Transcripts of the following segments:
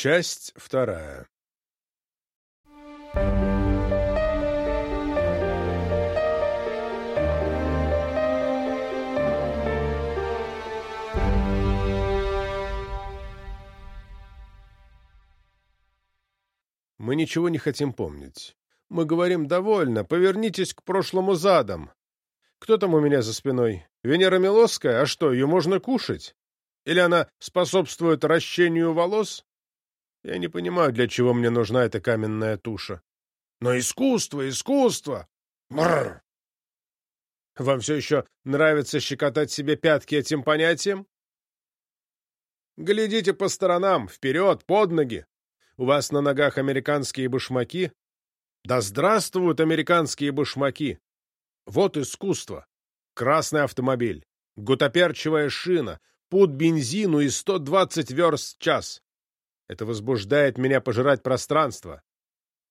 Часть вторая. Мы ничего не хотим помнить. Мы говорим «довольно, повернитесь к прошлому задом». Кто там у меня за спиной? Венера Милосская? А что, ее можно кушать? Или она способствует ращению волос? Я не понимаю, для чего мне нужна эта каменная туша. Но искусство, искусство! Бррр! Вам все еще нравится щекотать себе пятки этим понятием? Глядите по сторонам, вперед, под ноги. У вас на ногах американские башмаки? Да здравствуют американские башмаки! Вот искусство. Красный автомобиль, гутоперчивая шина, пуд бензину и 120 верст в час. Это возбуждает меня пожирать пространство.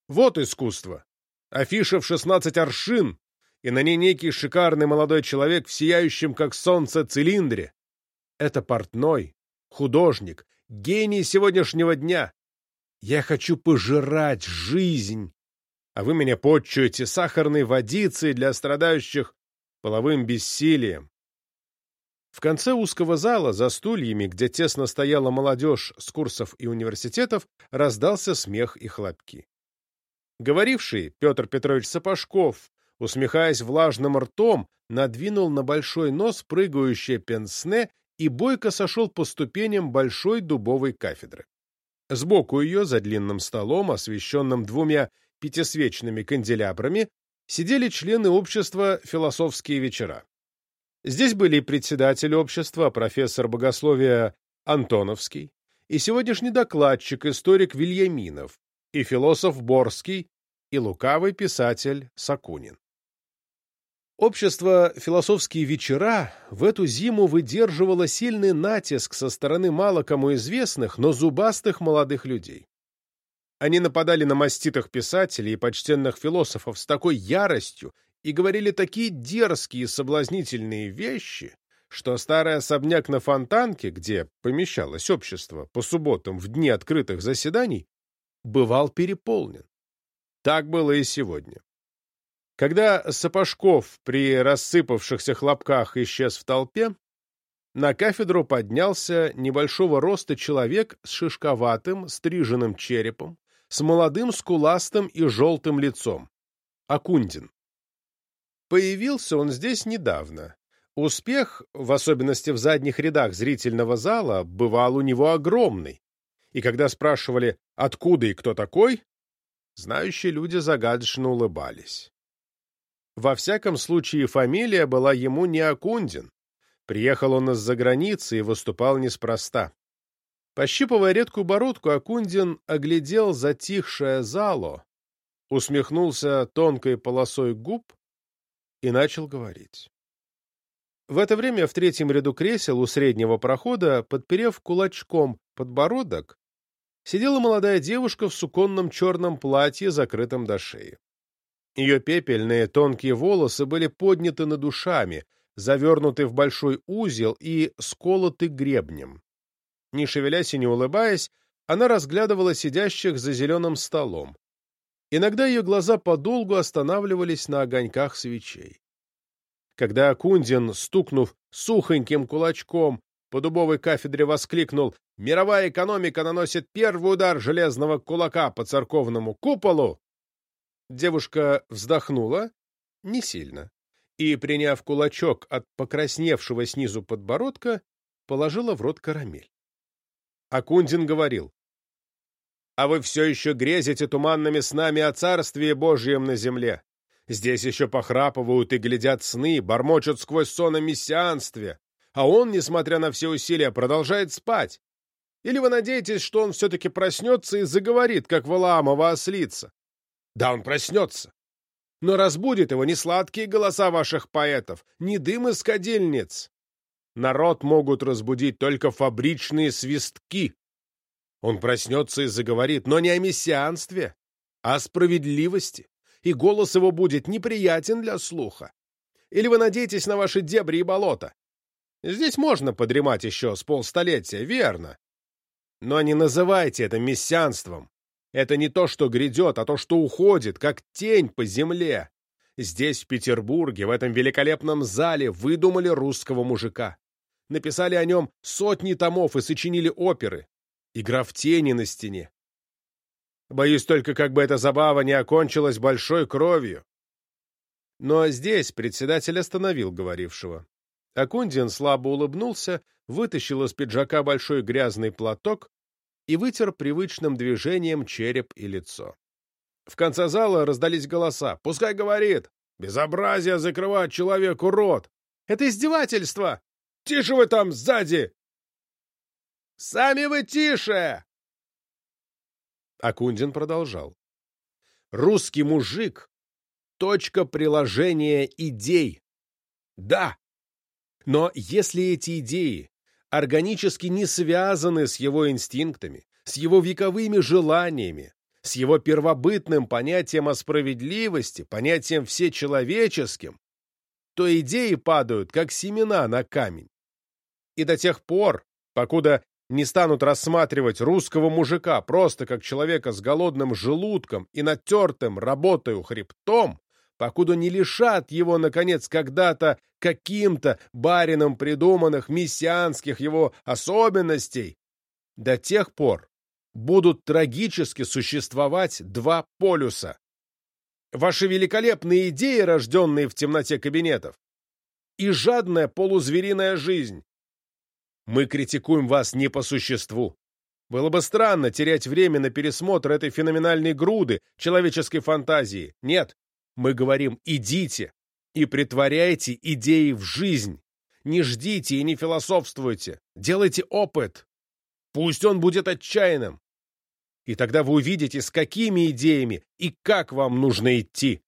Вот искусство. Афиша в 16 аршин, и на ней некий шикарный молодой человек в сияющем, как солнце, цилиндре. Это портной, художник, гений сегодняшнего дня. Я хочу пожирать жизнь, а вы меня подчуете сахарной водицей для страдающих половым бессилием. В конце узкого зала, за стульями, где тесно стояла молодежь с курсов и университетов, раздался смех и хлопки. Говоривший, Петр Петрович Сапожков, усмехаясь влажным ртом, надвинул на большой нос прыгающее пенсне и бойко сошел по ступеням большой дубовой кафедры. Сбоку ее, за длинным столом, освещенным двумя пятисвечными канделябрами, сидели члены общества «Философские вечера». Здесь были председатель общества, профессор богословия Антоновский, и сегодняшний докладчик, историк Вильяминов, и философ Борский, и лукавый писатель Сакунин. Общество «Философские вечера» в эту зиму выдерживало сильный натиск со стороны мало кому известных, но зубастых молодых людей. Они нападали на маститых писателей и почтенных философов с такой яростью и говорили такие дерзкие соблазнительные вещи, что старый особняк на Фонтанке, где помещалось общество по субботам в дни открытых заседаний, бывал переполнен. Так было и сегодня. Когда Сапожков при рассыпавшихся хлопках исчез в толпе, на кафедру поднялся небольшого роста человек с шишковатым, стриженным черепом, с молодым скуластым и желтым лицом. Акундин. Появился он здесь недавно. Успех, в особенности в задних рядах зрительного зала, бывал у него огромный. И когда спрашивали, откуда и кто такой, знающие люди загадочно улыбались. Во всяком случае, фамилия была ему не Акундин. Приехал он из-за границы и выступал неспроста. Пощипывая редкую бородку, Акундин оглядел затихшее зало, усмехнулся тонкой полосой губ и начал говорить. В это время в третьем ряду кресел у среднего прохода, подперев кулачком подбородок, сидела молодая девушка в суконном черном платье, закрытом до шеи. Ее пепельные тонкие волосы были подняты над душами, завернуты в большой узел и сколоты гребнем. Не шевелясь и не улыбаясь, она разглядывала сидящих за зеленым столом. Иногда ее глаза подолгу останавливались на огоньках свечей. Когда Акундин, стукнув сухоньким кулачком по дубовой кафедре, воскликнул «Мировая экономика наносит первый удар железного кулака по церковному куполу!» Девушка вздохнула, не сильно, и, приняв кулачок от покрасневшего снизу подбородка, положила в рот карамель. Акундин говорил, «А вы все еще грезите туманными снами о царстве Божьем на земле. Здесь еще похрапывают и глядят сны, бормочут сквозь сон о мессианстве, а он, несмотря на все усилия, продолжает спать. Или вы надеетесь, что он все-таки проснется и заговорит, как Валаамова ослица? Да, он проснется. Но разбудит его не сладкие голоса ваших поэтов, не дым из кадильниц. Народ могут разбудить только фабричные свистки. Он проснется и заговорит, но не о мессианстве, а о справедливости, и голос его будет неприятен для слуха. Или вы надеетесь на ваши дебри и болота? Здесь можно подремать еще с полстолетия, верно. Но не называйте это мессианством. Это не то, что грядет, а то, что уходит, как тень по земле. Здесь, в Петербурге, в этом великолепном зале, выдумали русского мужика. Написали о нем сотни томов и сочинили оперы. Игра в тени на стене. Боюсь только, как бы эта забава не окончилась большой кровью. Но здесь председатель остановил говорившего. Акундин слабо улыбнулся, вытащил из пиджака большой грязный платок и вытер привычным движением череп и лицо. В конце зала раздались голоса. «Пускай говорит! Безобразие закрывать человеку рот! Это издевательство! Тише вы там сзади! Сами вы тише!» Акундин продолжал. «Русский мужик — точка приложения идей. Да, но если эти идеи органически не связаны с его инстинктами, с его вековыми желаниями, с его первобытным понятием о справедливости, понятием всечеловеческим, то идеи падают, как семена на камень. И до тех пор, покуда не станут рассматривать русского мужика просто как человека с голодным желудком и натертым работою хребтом, покуда не лишат его, наконец, когда-то каким-то барином придуманных мессианских его особенностей, до тех пор будут трагически существовать два полюса. Ваши великолепные идеи, рожденные в темноте кабинетов, и жадная полузвериная жизнь. Мы критикуем вас не по существу. Было бы странно терять время на пересмотр этой феноменальной груды человеческой фантазии. Нет, мы говорим «идите» и притворяйте идеи в жизнь. Не ждите и не философствуйте. Делайте опыт. Пусть он будет отчаянным. И тогда вы увидите, с какими идеями и как вам нужно идти.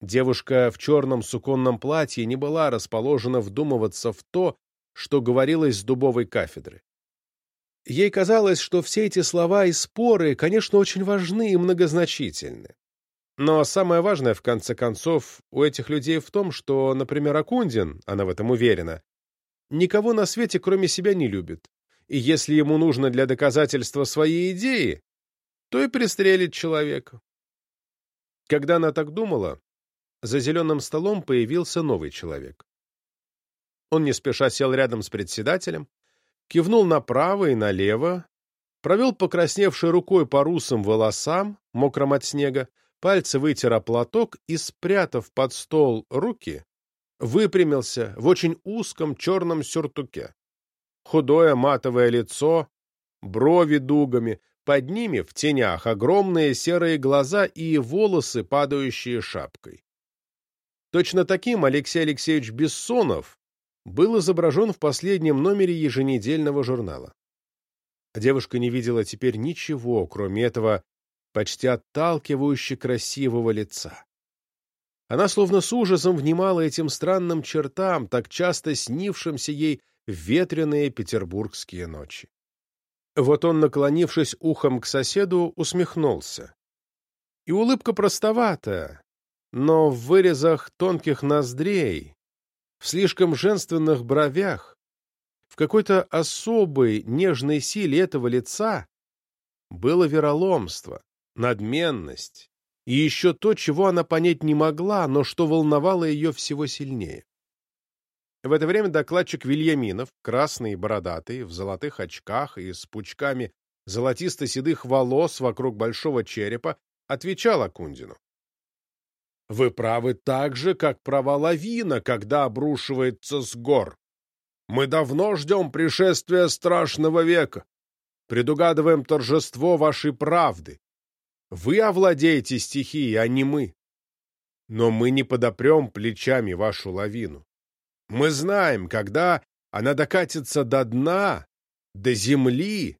Девушка в черном суконном платье не была расположена вдумываться в то, что говорилось с дубовой кафедры. Ей казалось, что все эти слова и споры, конечно, очень важны и многозначительны. Но самое важное, в конце концов, у этих людей в том, что, например, Акундин, она в этом уверена, никого на свете, кроме себя, не любит. И если ему нужно для доказательства своей идеи, то и пристрелит человека. Когда она так думала, за зеленым столом появился новый человек. Он не спеша сел рядом с председателем, кивнул направо и налево, провел покрасневшей рукой по русым волосам, мокрым от снега, пальцы вытер о платок и, спрятав под стол руки, выпрямился в очень узком черном сюртуке. Худое матовое лицо, брови дугами, под ними, в тенях, огромные серые глаза и волосы, падающие шапкой. Точно таким Алексей Алексеевич Бессонов был изображен в последнем номере еженедельного журнала. Девушка не видела теперь ничего, кроме этого почти отталкивающе красивого лица. Она словно с ужасом внимала этим странным чертам, так часто снившимся ей в ветреные петербургские ночи. Вот он, наклонившись ухом к соседу, усмехнулся. И улыбка простоватая, но в вырезах тонких ноздрей, в слишком женственных бровях, в какой-то особой нежной силе этого лица было вероломство, надменность и еще то, чего она понять не могла, но что волновало ее всего сильнее. В это время докладчик Вильяминов, красный и бородатый, в золотых очках и с пучками золотисто-седых волос вокруг большого черепа, отвечал Акундину. Вы правы так же, как права лавина, когда обрушивается с гор. Мы давно ждем пришествия страшного века. Предугадываем торжество вашей правды. Вы овладеете стихией, а не мы. Но мы не подопрем плечами вашу лавину. Мы знаем, когда она докатится до дна, до земли,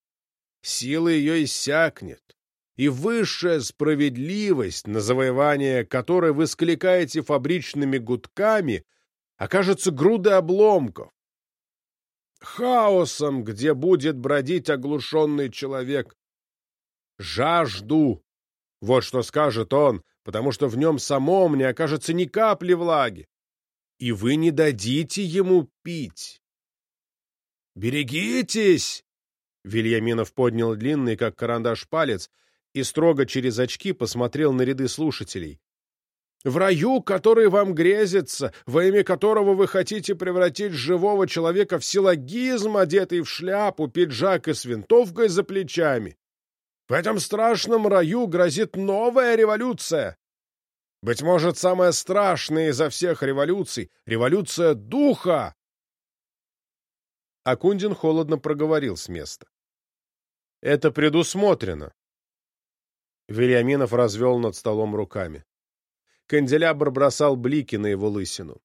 сила ее иссякнет и высшая справедливость, на завоевание которой вы скликаете фабричными гудками, окажется грудой обломков. Хаосом, где будет бродить оглушенный человек. Жажду. Вот что скажет он, потому что в нем самом не окажется ни капли влаги. И вы не дадите ему пить. «Берегитесь!» Вильяминов поднял длинный, как карандаш, палец и строго через очки посмотрел на ряды слушателей. В раю, который вам грезится, во имя которого вы хотите превратить живого человека в силлогизм, одетый в шляпу, пиджак и с винтовкой за плечами. В этом страшном раю грозит новая революция. Быть может, самая страшная изо всех революций — революция духа. Акундин холодно проговорил с места. Это предусмотрено. Вильяминов развел над столом руками. Канделябр бросал блики на его лысину.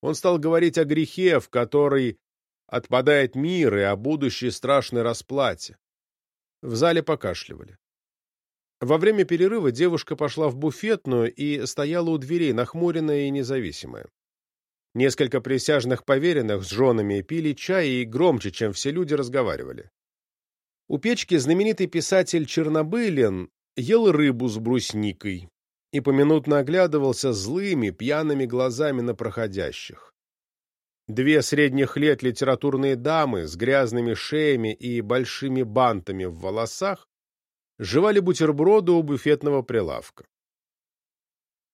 Он стал говорить о грехе, в который отпадает мир, и о будущей страшной расплате. В зале покашливали. Во время перерыва девушка пошла в буфетную и стояла у дверей, нахмуренная и независимая. Несколько присяжных поверенных с женами пили чай и громче, чем все люди, разговаривали. У печки знаменитый писатель Чернобылин ел рыбу с брусникой, и поминутно оглядывался злыми, пьяными глазами на проходящих. Две средних лет литературные дамы с грязными шеями и большими бантами в волосах жевали бутерброды у буфетного прилавка.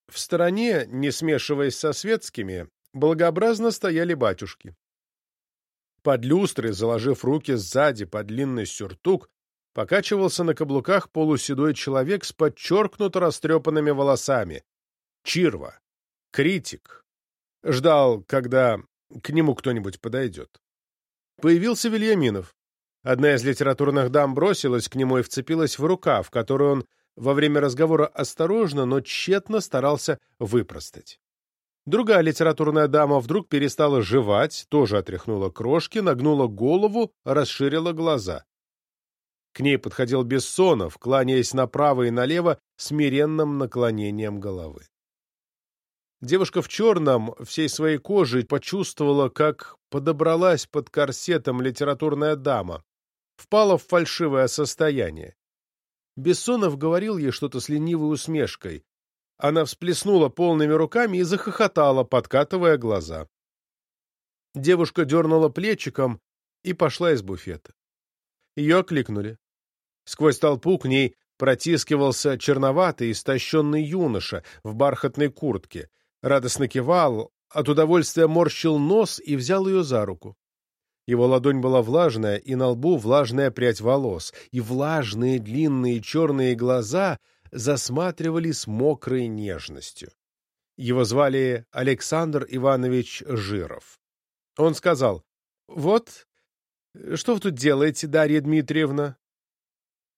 В стороне, не смешиваясь со светскими, благообразно стояли батюшки. Под люстрой, заложив руки сзади под длинный сюртук, покачивался на каблуках полуседой человек с подчеркнуто растрепанными волосами. Чирва. Критик. Ждал, когда к нему кто-нибудь подойдет. Появился Вильяминов. Одна из литературных дам бросилась к нему и вцепилась в рукав, который он во время разговора осторожно, но тщетно старался выпростать. Другая литературная дама вдруг перестала жевать, тоже отряхнула крошки, нагнула голову, расширила глаза. К ней подходил Бессонов, кланяясь направо и налево смиренным наклонением головы. Девушка в черном всей своей кожей почувствовала, как подобралась под корсетом литературная дама, впала в фальшивое состояние. Бессонов говорил ей что-то с ленивой усмешкой. Она всплеснула полными руками и захохотала, подкатывая глаза. Девушка дернула плечиком и пошла из буфета. Ее окликнули. Сквозь толпу к ней протискивался черноватый, истощенный юноша в бархатной куртке, радостно кивал, от удовольствия морщил нос и взял ее за руку. Его ладонь была влажная, и на лбу влажная прядь волос, и влажные длинные черные глаза засматривали с мокрой нежностью. Его звали Александр Иванович Жиров. Он сказал, «Вот, что вы тут делаете, Дарья Дмитриевна?»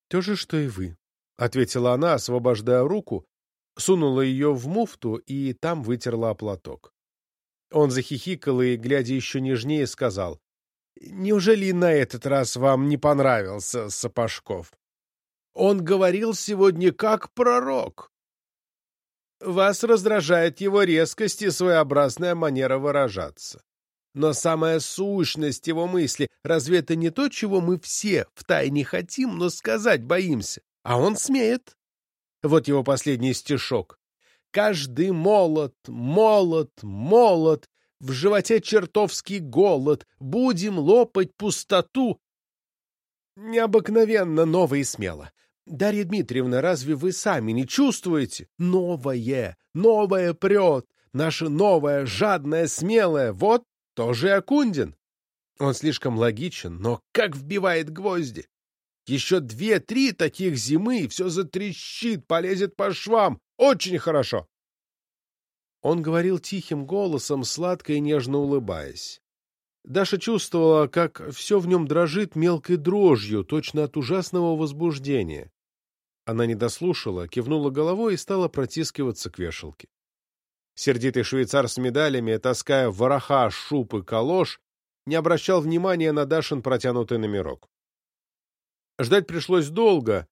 «То же, что и вы», — ответила она, освобождая руку, сунула ее в муфту и там вытерла платок. Он захихикал и, глядя еще нежнее, сказал, «Неужели на этот раз вам не понравился Сапожков? Он говорил сегодня как пророк. Вас раздражает его резкость и своеобразная манера выражаться. Но самая сущность его мысли, разве это не то, чего мы все втайне хотим, но сказать боимся? А он смеет. Вот его последний стишок. Каждый молот, молот, молот, в животе чертовский голод, будем лопать пустоту. Необыкновенно ново и смело. Дарья Дмитриевна, разве вы сами не чувствуете? Новое, новое прет, наше новое, жадное, смелое, вот тоже Акундин. Он слишком логичен, но как вбивает гвозди. Еще две-три таких зимы, и все затрещит, полезет по швам. Очень хорошо. Он говорил тихим голосом, сладко и нежно улыбаясь. Даша чувствовала, как все в нем дрожит мелкой дрожью, точно от ужасного возбуждения. Она не дослушала, кивнула головой и стала протискиваться к вешалке. Сердитый швейцар с медалями, таская вороха, шуб и калош, не обращал внимания на Дашин протянутый номерок. Ждать пришлось долго.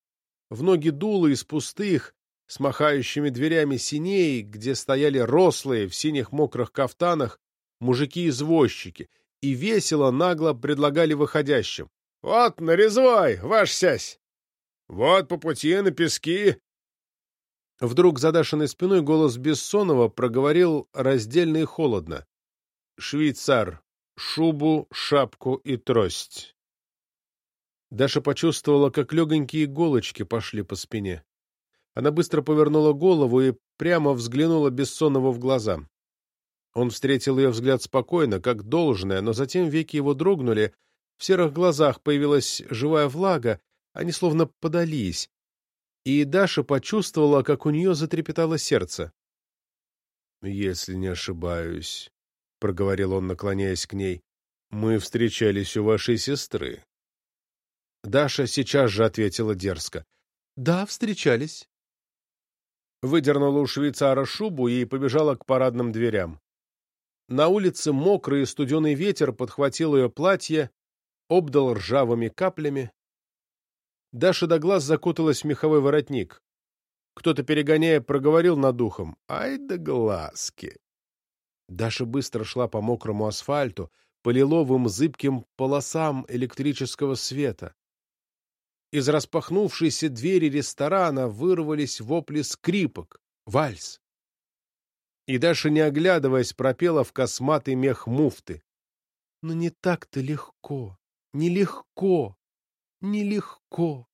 В ноги дуло из пустых, с махающими дверями синей, где стояли рослые в синих мокрых кафтанах мужики-извозчики, и весело нагло предлагали выходящим. — Вот, на резвой, ваш сясь! Вот по пути на пески! Вдруг за Дашиной спиной голос Бессонова проговорил раздельно и холодно. «Швейцар, шубу, шапку и трость». Даша почувствовала, как легонькие иголочки пошли по спине. Она быстро повернула голову и прямо взглянула Бессонову в глаза. Он встретил ее взгляд спокойно, как должное, но затем веки его дрогнули, в серых глазах появилась живая влага, они словно подались, и Даша почувствовала, как у нее затрепетало сердце. «Если не ошибаюсь», — проговорил он, наклоняясь к ней, — «мы встречались у вашей сестры». Даша сейчас же ответила дерзко. «Да, встречались». Выдернула у швейцара шубу и побежала к парадным дверям. На улице мокрый и студеный ветер подхватил ее платье, обдал ржавыми каплями. Даша до глаз закуталась в меховой воротник. Кто-то, перегоняя, проговорил над ухом. «Ай да глазки!» Даша быстро шла по мокрому асфальту, по лиловым зыбким полосам электрического света. Из распахнувшейся двери ресторана вырвались вопли скрипок, вальс. И Даша, не оглядываясь, пропела в косматый мех муфты. «Но не так-то легко, нелегко, нелегко».